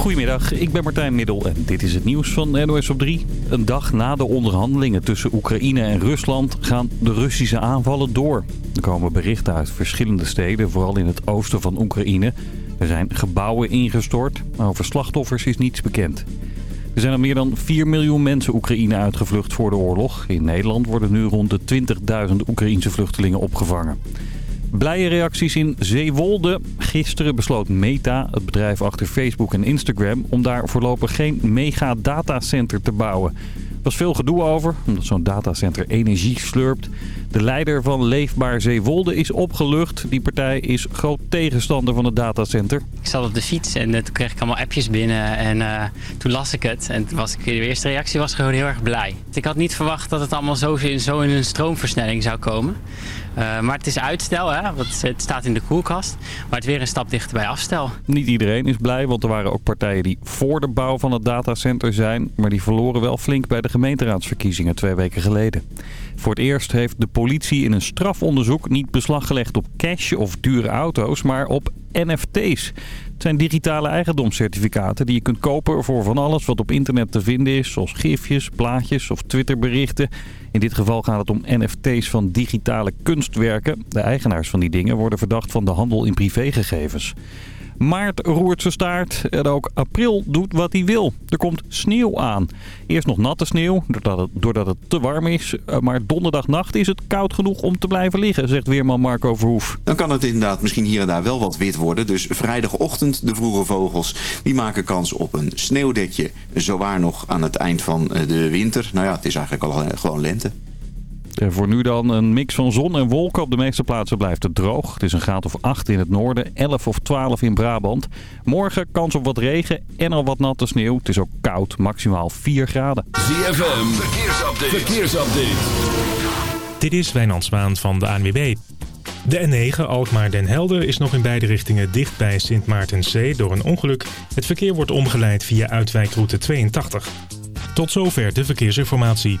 Goedemiddag, ik ben Martijn Middel en dit is het nieuws van NOS op 3. Een dag na de onderhandelingen tussen Oekraïne en Rusland gaan de Russische aanvallen door. Er komen berichten uit verschillende steden, vooral in het oosten van Oekraïne. Er zijn gebouwen ingestort, maar over slachtoffers is niets bekend. Er zijn al meer dan 4 miljoen mensen Oekraïne uitgevlucht voor de oorlog. In Nederland worden nu rond de 20.000 Oekraïense vluchtelingen opgevangen. Blije reacties in Zeewolde. Gisteren besloot Meta, het bedrijf achter Facebook en Instagram... om daar voorlopig geen mega datacenter te bouwen. Er was veel gedoe over, omdat zo'n datacenter energie slurpt. De leider van Leefbaar Zeewolde is opgelucht. Die partij is groot tegenstander van het datacenter. Ik zat op de fiets en eh, toen kreeg ik allemaal appjes binnen en uh, toen las ik het. En toen was ik, de eerste reactie was gewoon heel erg blij. Ik had niet verwacht dat het allemaal zo, zo in een stroomversnelling zou komen. Uh, maar het is uitstel, hè? Want het staat in de koelkast. Maar het is weer een stap dichter bij afstel. Niet iedereen is blij, want er waren ook partijen die voor de bouw van het datacenter zijn. Maar die verloren wel flink bij de gemeenteraadsverkiezingen twee weken geleden. Voor het eerst heeft de politie in een strafonderzoek niet beslag gelegd op cash of dure auto's, maar op NFT's. Het zijn digitale eigendomscertificaten die je kunt kopen voor van alles wat op internet te vinden is. Zoals gifjes, plaatjes of Twitterberichten. In dit geval gaat het om NFT's van digitale kunstwerken. De eigenaars van die dingen worden verdacht van de handel in privégegevens. Maart roert zijn staart en ook april doet wat hij wil. Er komt sneeuw aan. Eerst nog natte sneeuw, doordat het, doordat het te warm is. Eh, maar donderdagnacht is het koud genoeg om te blijven liggen, zegt weerman Marco Verhoef. Dan kan het inderdaad misschien hier en daar wel wat wit worden. Dus vrijdagochtend de vroege vogels, die maken kans op een sneeuwdekje. Zowaar nog aan het eind van eh, de winter. Nou ja, het is eigenlijk al eh, gewoon lente. En voor nu dan een mix van zon en wolken. Op de meeste plaatsen blijft het droog. Het is een graad of 8 in het noorden, 11 of 12 in Brabant. Morgen kans op wat regen en al wat natte sneeuw. Het is ook koud, maximaal 4 graden. ZFM, verkeersupdate. verkeersupdate. Dit is Wijnand Zwaan van de ANWB. De N9 Alkmaar-Den Helder is nog in beide richtingen dicht bij Sint Maartenzee door een ongeluk. Het verkeer wordt omgeleid via uitwijkroute 82. Tot zover de verkeersinformatie.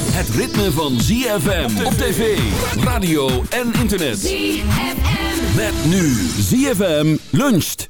Het ritme van ZFM op tv, radio en internet. ZFM. Met nu ZFM luncht.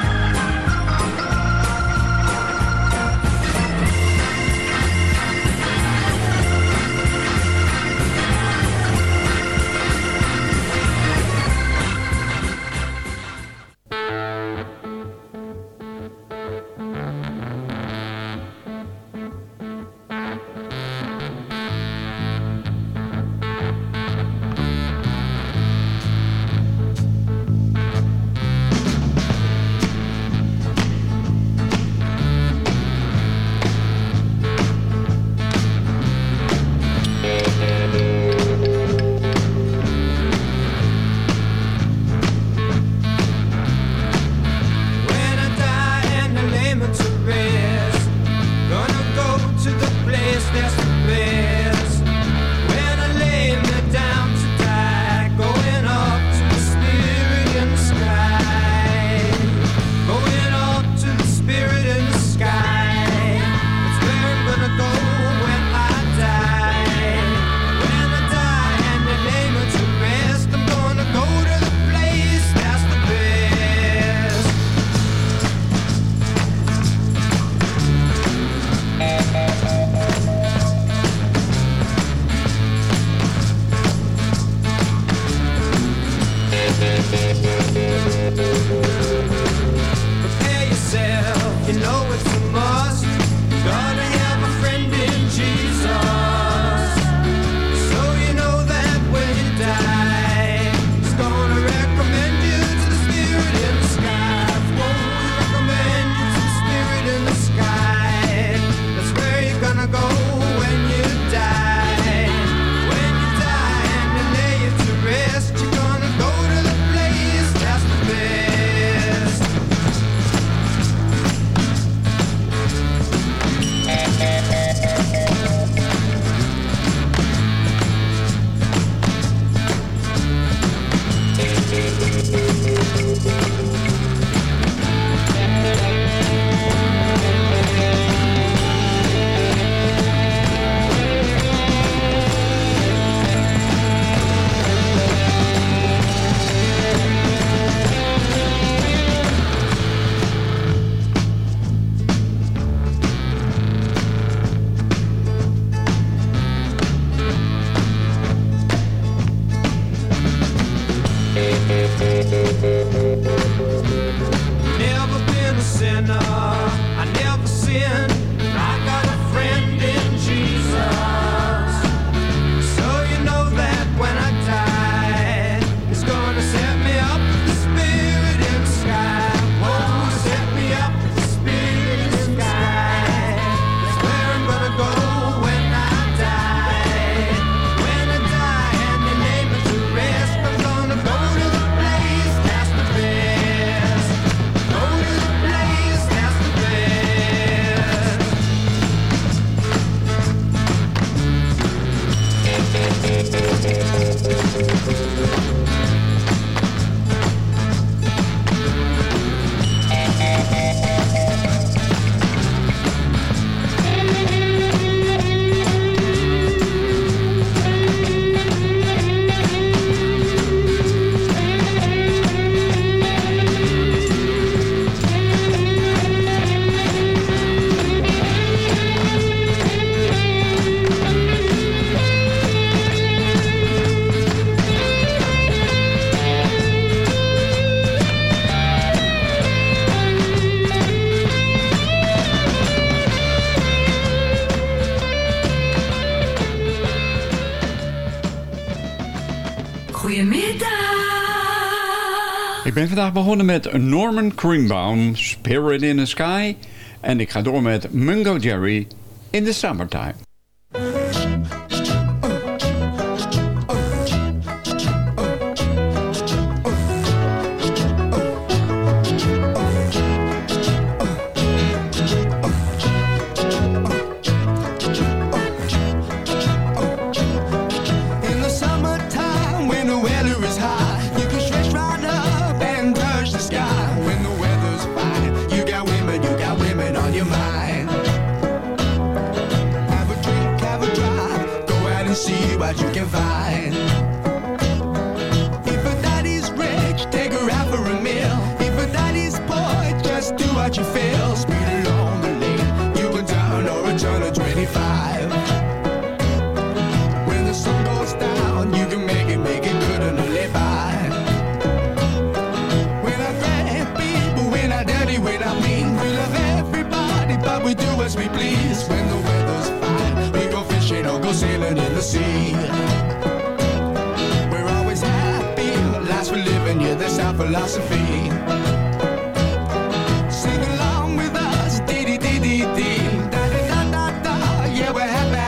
Ben vandaag begonnen met Norman Greenbaum, Spirit in the Sky. En ik ga door met Mungo Jerry, In the Summertime.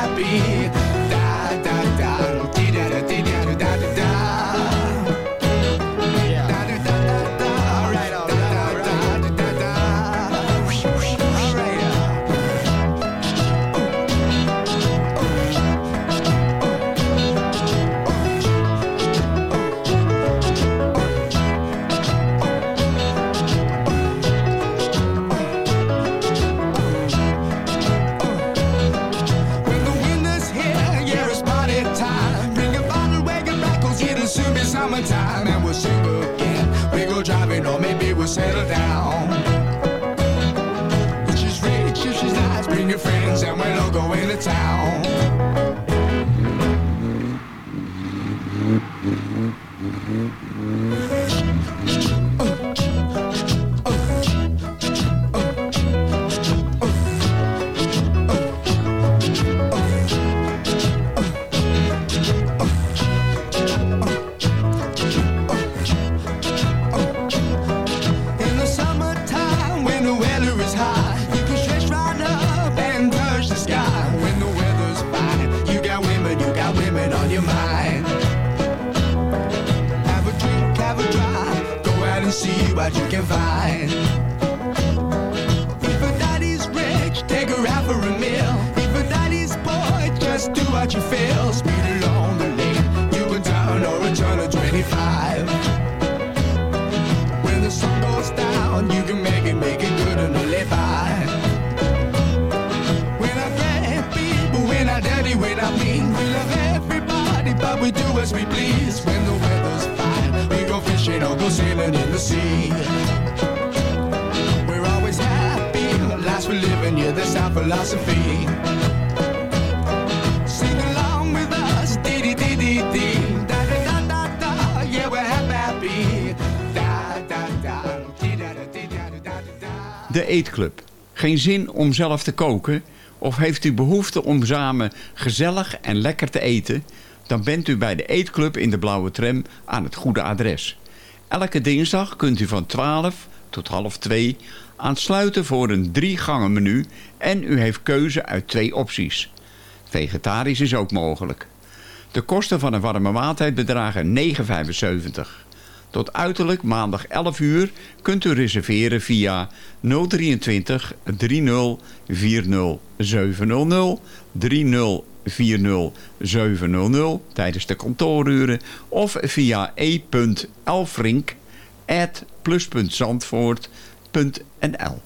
happy in the sea. We're always happy, life's for living, yeah, that's our philosophy. Sing along with us, dee dee dee dee dee, da da da da da, yeah, we're happy. Da da da, dee da da dee da da da. De Eetclub. Geen zin om zelf te koken? Of heeft u behoefte om samen gezellig en lekker te eten? Dan bent u bij de Eetclub in de Blauwe Tram aan het goede adres. Elke dinsdag kunt u van 12 tot half 2 aansluiten voor een drie gangen menu en u heeft keuze uit twee opties. Vegetarisch is ook mogelijk. De kosten van een warme maaltijd bedragen 9,75. Tot uiterlijk maandag 11 uur kunt u reserveren via 023 30 40 700 30 40 700 tijdens de kantooruren of via e.elfrink plus.zandvoort.nl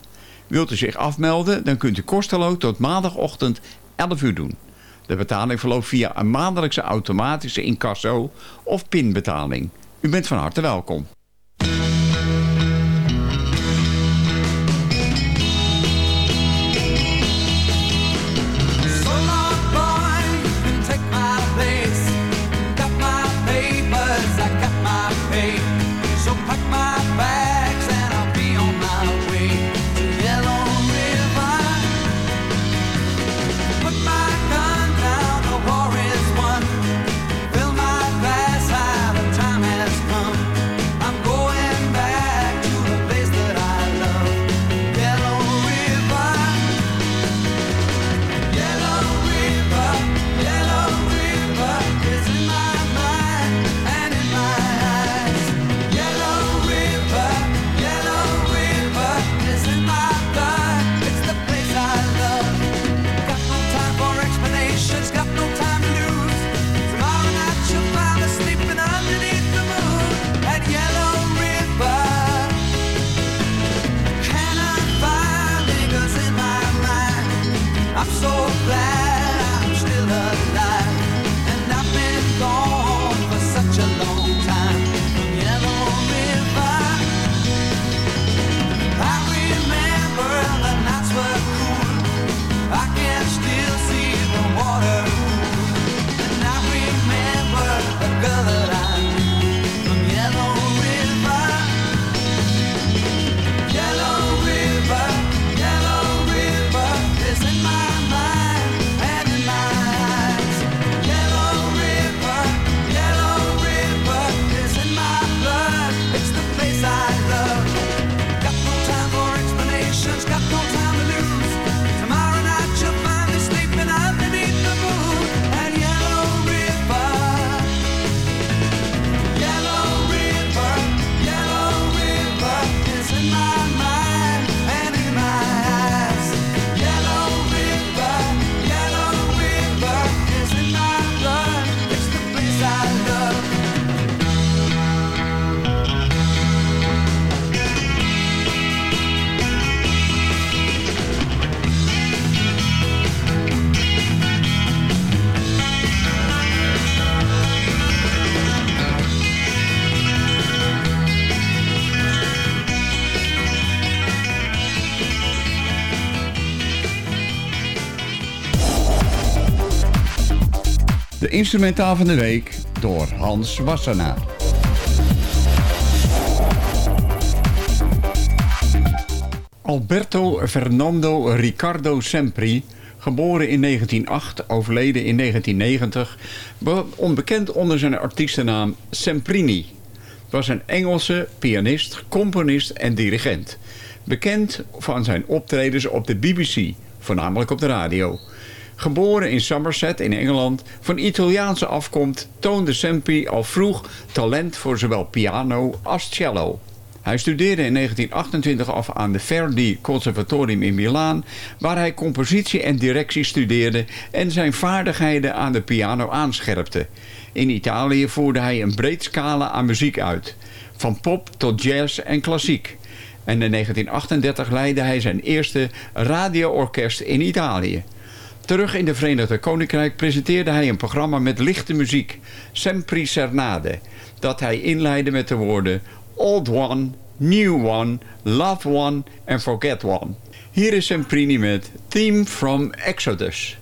Wilt u zich afmelden, dan kunt u kosteloos tot maandagochtend 11 uur doen. De betaling verloopt via een maandelijkse automatische incasso of pinbetaling. U bent van harte welkom. De instrumentaal van de week door Hans Wassenaar. Alberto Fernando Ricardo Sempri, geboren in 1908, overleden in 1990, be- onbekend onder zijn artiestennaam Semprini. Was een Engelse pianist, componist en dirigent. Bekend van zijn optredens op de BBC, voornamelijk op de radio. Geboren in Somerset in Engeland, van Italiaanse afkomst... toonde Sempi al vroeg talent voor zowel piano als cello. Hij studeerde in 1928 af aan de Verdi Conservatorium in Milaan... waar hij compositie en directie studeerde... en zijn vaardigheden aan de piano aanscherpte. In Italië voerde hij een breed scala aan muziek uit. Van pop tot jazz en klassiek. En in 1938 leidde hij zijn eerste radioorkest in Italië. Terug in de Verenigde Koninkrijk presenteerde hij een programma met lichte muziek, Sempre Sernade, dat hij inleidde met de woorden Old One, New One, Love One en Forget One. Hier is Semprini met Theme from Exodus.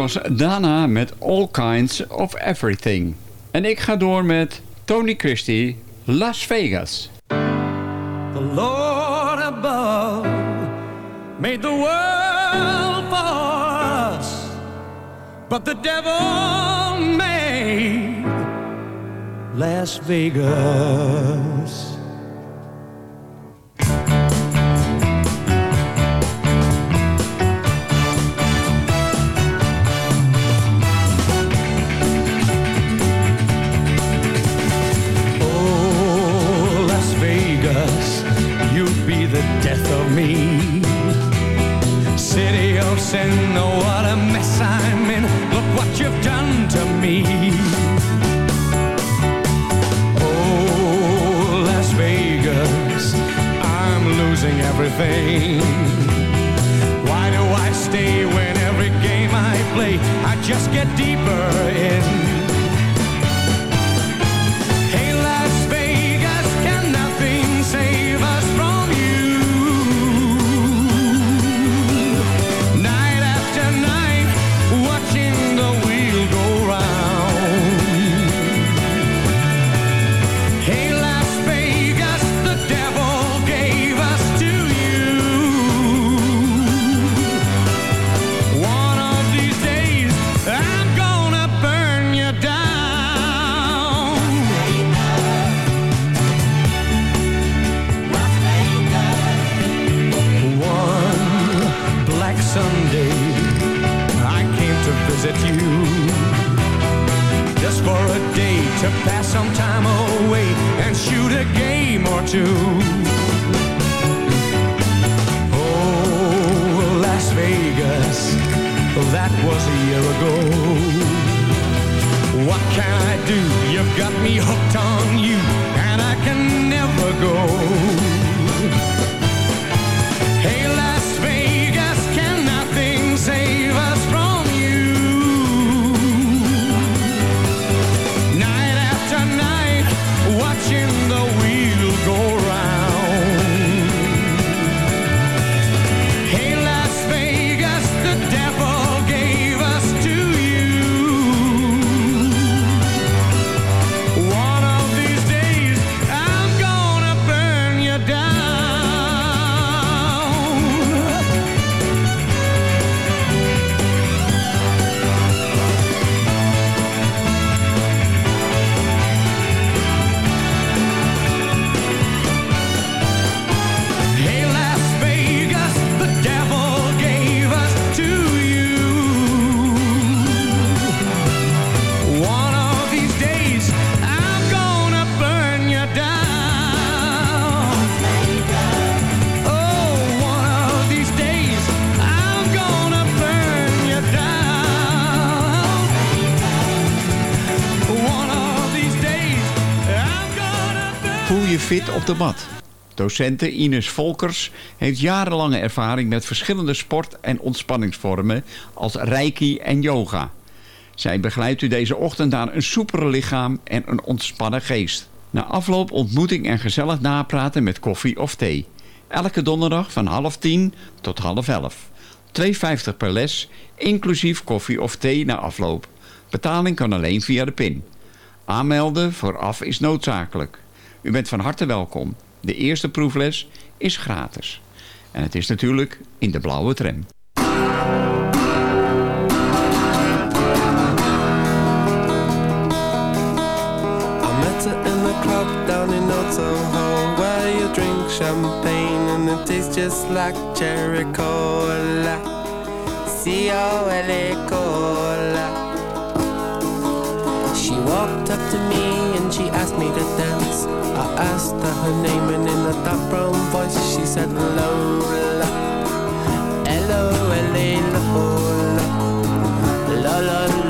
Was Dana met All Kinds of Everything. En ik ga door met Tony Christie, Las Vegas. The Lord above made the world for us, but the devil made Las Vegas. Docente Ines Volkers heeft jarenlange ervaring met verschillende sport- en ontspanningsvormen als reiki en yoga. Zij begeleidt u deze ochtend naar een soepere lichaam en een ontspannen geest. Na afloop ontmoeting en gezellig napraten met koffie of thee. Elke donderdag van half tien tot half elf. 2,50 per les, inclusief koffie of thee na afloop. Betaling kan alleen via de PIN. Aanmelden vooraf is noodzakelijk. U bent van harte welkom. De eerste proefles is gratis. En het is natuurlijk in de blauwe tram. Champagne and it tastes just like cherry cola C-O-L-A cola She walked up to me and she asked me to dance I asked her her name and in a dark brown voice she said Lola L-O-L-A Lola La la la la Lola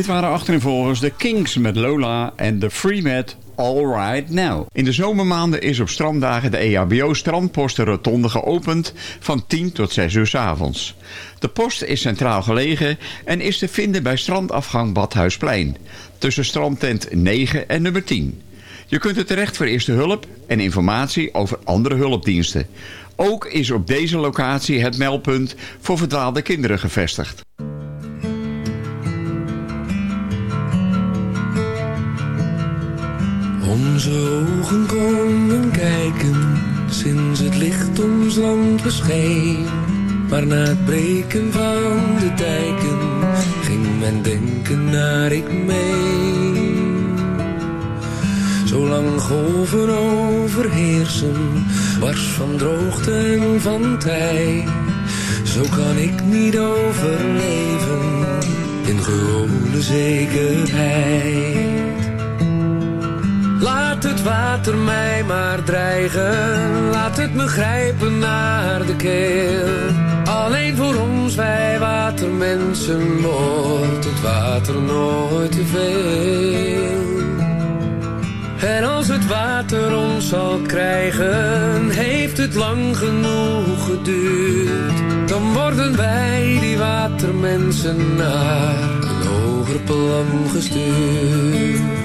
Dit waren achtereenvolgens de Kings met Lola en de Free Met All Right Now. In de zomermaanden is op stranddagen de EHBO strandposten rotonde geopend van 10 tot 6 uur 's avonds. De post is centraal gelegen en is te vinden bij strandafgang Badhuisplein. Tussen strandtent 9 en nummer 10. Je kunt er terecht voor eerste hulp en informatie over andere hulpdiensten. Ook is op deze locatie het meldpunt voor verdwaalde kinderen gevestigd. Onze ogen konden kijken sinds het licht ons land bescheen. Maar na het breken van de dijken ging men denken naar ik mee. Zolang golven overheersen, wars van droogte en van tij. Zo kan ik niet overleven in gewone zekerheid. Laat het water mij maar dreigen, laat het me grijpen naar de keel. Alleen voor ons, wij watermensen, wordt het water nooit te veel. En als het water ons zal krijgen, heeft het lang genoeg geduurd. Dan worden wij, die watermensen, naar een hoger plan gestuurd.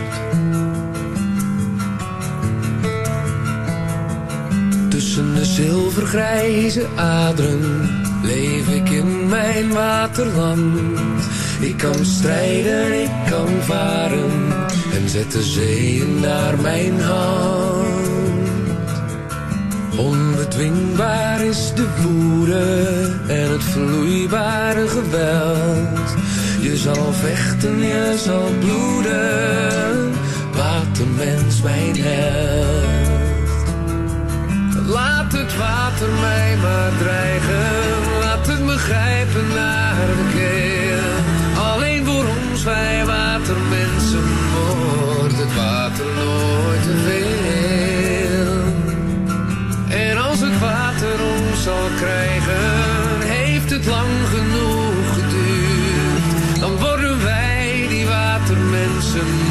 Zilvergrijze aderen leef ik in mijn waterland. Ik kan strijden, ik kan varen en zet de zeeën naar mijn hand. Onbedwingbaar is de woede en het vloeibare geweld. Je zal vechten, je zal bloeden. Watermens, mijn held. Water mij maar dreigen. Laat het me grijpen naar de keel. Alleen voor ons, wij watermensen, wordt het water nooit te veel. En als het water ons zal krijgen, heeft het lang genoeg geduurd. Dan worden wij die watermensen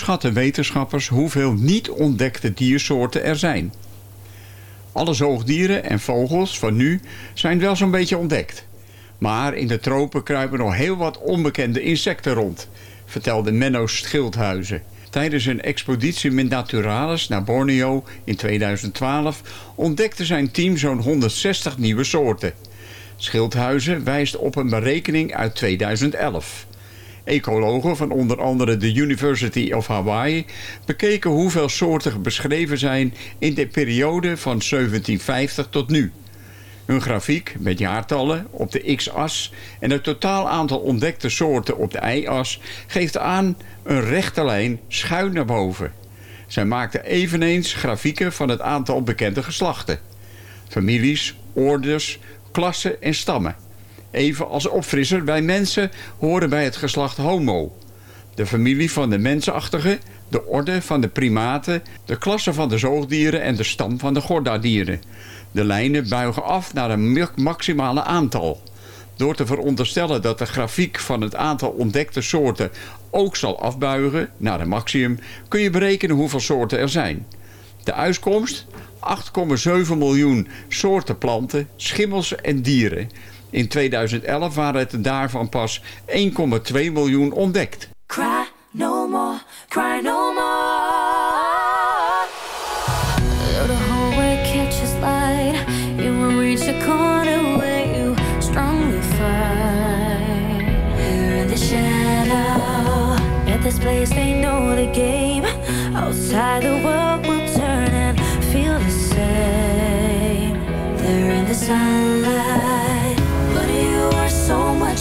schatten wetenschappers hoeveel niet ontdekte diersoorten er zijn? Alle zoogdieren en vogels van nu zijn wel zo'n beetje ontdekt. Maar in de tropen kruipen nog heel wat onbekende insecten rond, vertelde Menno Schildhuizen. Tijdens een expeditie met Naturalis naar Borneo in 2012 ontdekte zijn team zo'n 160 nieuwe soorten. Schildhuizen wijst op een berekening uit 2011. Ecologen van onder andere de University of Hawaii bekeken hoeveel soorten beschreven zijn in de periode van 1750 tot nu. Hun grafiek met jaartallen op de x-as en het totaal aantal ontdekte soorten op de y-as geeft aan een rechte lijn schuin naar boven. Zij maakten eveneens grafieken van het aantal bekende geslachten. Families, ordes, klassen en stammen. Even als opfrisser, wij mensen horen bij het geslacht Homo. De familie van de mensenachtigen, de orde van de primaten, de klasse van de zoogdieren en de stam van de gordadieren. De lijnen buigen af naar een ma- maximale aantal. Door te veronderstellen dat de grafiek van het aantal ontdekte soorten ook zal afbuigen naar een maximum, kun je berekenen hoeveel soorten er zijn. De uitkomst? 8,7 miljoen soorten planten, schimmels en dieren. In 2011 waren het daarvan pas 1,2 miljoen ontdekt. Cry no more, cry no more. The hallway catches light, you will reach a corner where you strongly fight. Here in the shadow, at this place they know the game. Outside the world will turn and feel the same. They're in the sunlight,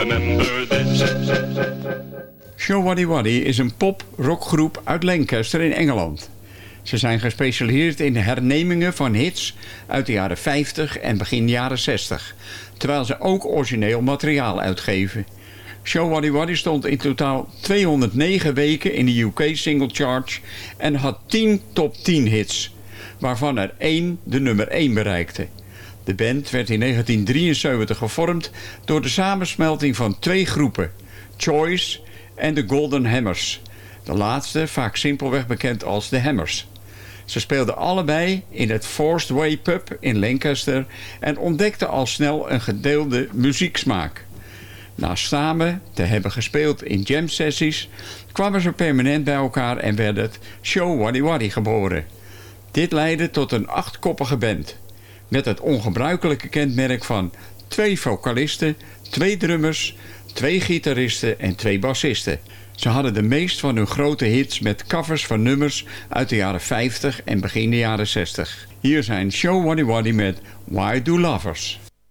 remember. Show Waddy is een pop-rockgroep uit Lancaster in Engeland. Ze zijn gespecialiseerd in hernemingen van hits uit de jaren 50 en begin jaren 60, terwijl ze ook origineel materiaal uitgeven. Show Waddy Waddy stond in totaal 209 weken in de UK single charge en had 10 top 10 hits, waarvan er één de nummer 1 bereikte. De band werd in 1973 gevormd door de samensmelting van twee groepen, Choice en de Golden Hammers. De laatste vaak simpelweg bekend als de Hammers. Ze speelden allebei in het Forced Way Pub in Lancaster en ontdekten al snel een gedeelde muzieksmaak. Na samen te hebben gespeeld in jam sessies kwamen ze permanent bij elkaar en werd het Show Waddy Waddy geboren. Dit leidde tot een achtkoppige band met het ongebruikelijke kenmerk van twee vocalisten, twee drummers, twee gitaristen en twee bassisten. Ze hadden de meest van hun grote hits met covers van nummers uit de jaren 50 en begin de jaren 60. Hier zijn Show Waddy Waddy met Why Do Lovers?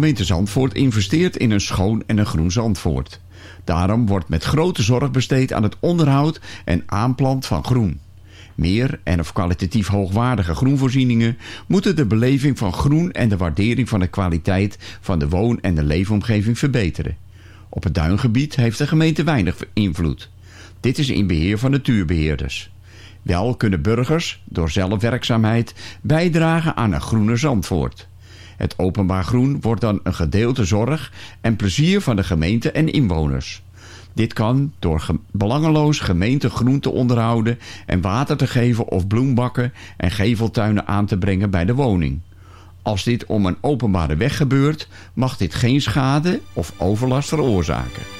gemeente Zandvoort investeert in een schoon en een groen Zandvoort. Daarom wordt met grote zorg besteed aan het onderhoud en aanplant van groen. Meer en of kwalitatief hoogwaardige groenvoorzieningen moeten de beleving van groen en de waardering van de kwaliteit van de woon- en de leefomgeving verbeteren. Op het duingebied heeft de gemeente weinig invloed. Dit is in beheer van natuurbeheerders. Wel kunnen burgers door zelfwerkzaamheid bijdragen aan een groene Zandvoort. Het openbaar groen wordt dan een gedeelte zorg en plezier van de gemeente en inwoners. Dit kan door ge belangeloos gemeentegroen te onderhouden en water te geven of bloembakken en geveltuinen aan te brengen bij de woning. Als dit om een openbare weg gebeurt, mag dit geen schade of overlast veroorzaken.